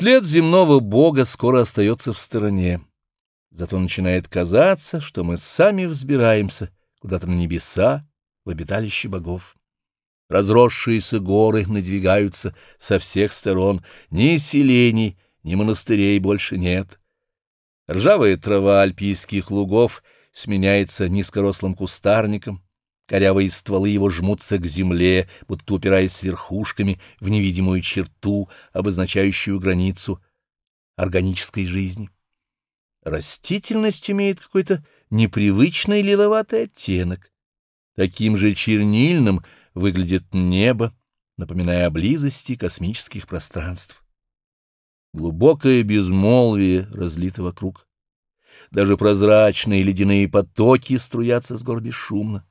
След земного бога скоро остается в стороне. Зато начинает казаться, что мы сами взбираемся куда-то на небеса, в обиталище богов. Разросшиеся горы надвигаются со всех сторон, ни селений, ни монастырей больше нет. Ржавая трава альпийских лугов сменяется низкорослым кустарником, корявые стволы его жмутся к земле, будто упираясь верхушками в невидимую черту, обозначающую границу органической жизни. Растительность имеет какой-то непривычный лиловатый оттенок. Таким же чернильным выглядит небо, напоминая о близости космических пространств. Глубокое безмолвие разлито вокруг. Даже прозрачные ледяные потоки струятся с гор бесшумно.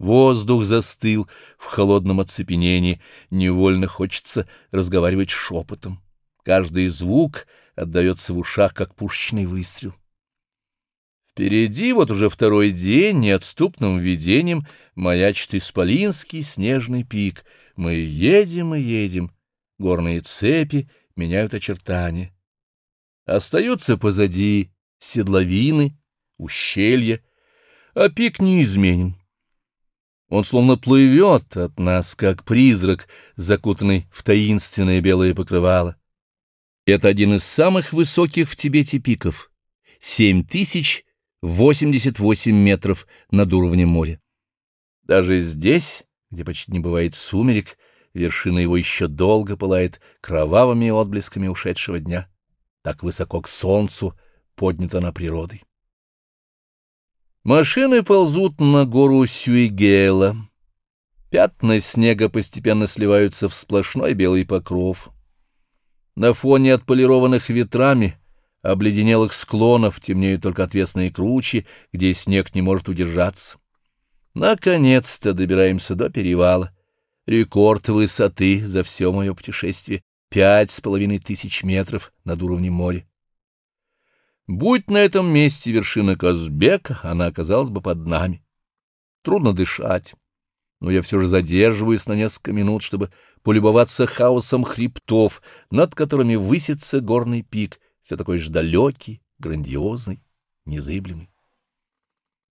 Воздух застыл в холодном оцепенении, невольно хочется разговаривать шепотом. Каждый звук отдается в ушах, как пушечный выстрел. Впереди вот уже второй день неотступным видением маячит исполинский снежный пик. Мы едем и едем, горные цепи меняют очертания. Остаются позади седловины, ущелья, а пик неизменен. Он словно плывет от нас, как призрак, закутанный в таинственное белое покрывало. Это один из самых высоких в Тибете пиков — 7088 метров над уровнем моря. Даже здесь, где почти не бывает сумерек, вершина его еще долго пылает кровавыми отблесками ушедшего дня. Так высоко к солнцу поднята на природой. Машины ползут на гору Сюигела. Пятна снега постепенно сливаются в сплошной белый покров. На фоне отполированных ветрами, обледенелых склонов темнеют только отвесные кручи, где снег не может удержаться. Наконец-то добираемся до перевала. Рекорд высоты за все мое путешествие — пять с половиной тысяч метров над уровнем моря. Будь на этом месте вершина Казбека, она оказалась бы под нами. Трудно дышать, но я все же задерживаюсь на несколько минут, чтобы полюбоваться хаосом хребтов, над которыми высится горный пик, все такой же далекий, грандиозный, незыблемый.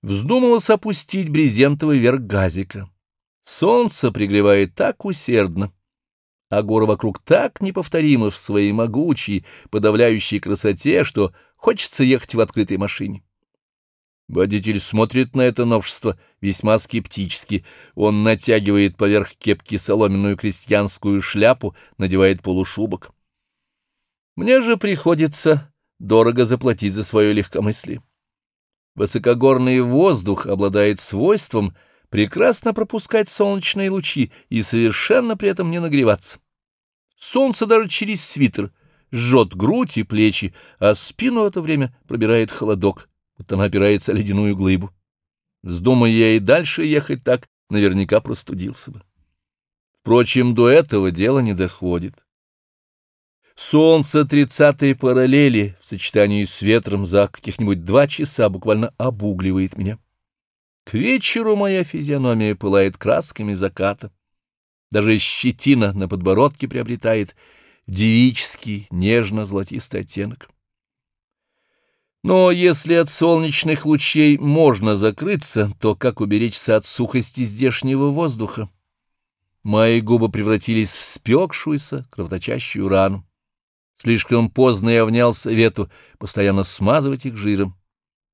Вздумалось опустить брезентовый верх газика. Солнце пригревает так усердно, а горы вокруг так неповторимы в своей могучей, подавляющей красоте, что хочется ехать в открытой машине. Водитель смотрит на это новшество весьма скептически. Он натягивает поверх кепки соломенную крестьянскую шляпу, надевает полушубок. Мне же приходится дорого заплатить за свое легкомыслие. Высокогорный воздух обладает свойством — прекрасно пропускать солнечные лучи и совершенно при этом не нагреваться. Солнце даже через свитер жжет грудь и плечи, а спину в это время пробирает холодок, будто она опирается ледяную глыбу. Вздумая я и дальше ехать так, наверняка простудился бы. Впрочем, до этого дело не доходит. Солнце тридцатой параллели в сочетании с ветром за каких-нибудь два часа буквально обугливает меня. К вечеру моя физиономия пылает красками заката. Даже щетина на подбородке приобретает девический, нежно-золотистый оттенок. Но если от солнечных лучей можно закрыться, то как уберечься от сухости здешнего воздуха? Мои губы превратились в спекшуюся, кровоточащую рану. Слишком поздно я внял совету постоянно смазывать их жиром.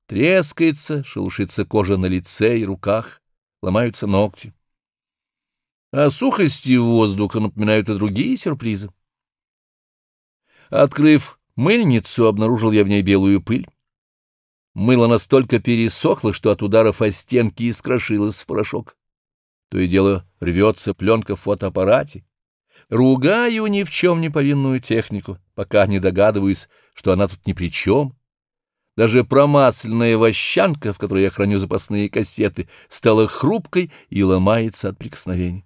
Трескается, шелушится кожа на лице и руках, ломаются ногти. А сухости воздуха напоминают и другие сюрпризы. Открыв мыльницу, обнаружил я в ней белую пыль. Мыло настолько пересохло, что от ударов о стенки искрошилось в порошок. То и дело рвется пленка в фотоаппарате. Ругаю ни в чем не повинную технику, пока не догадываюсь, что она тут ни при чем даже промасленная вощанка, в которой я храню запасные кассеты, стала хрупкой и ломается от прикосновений.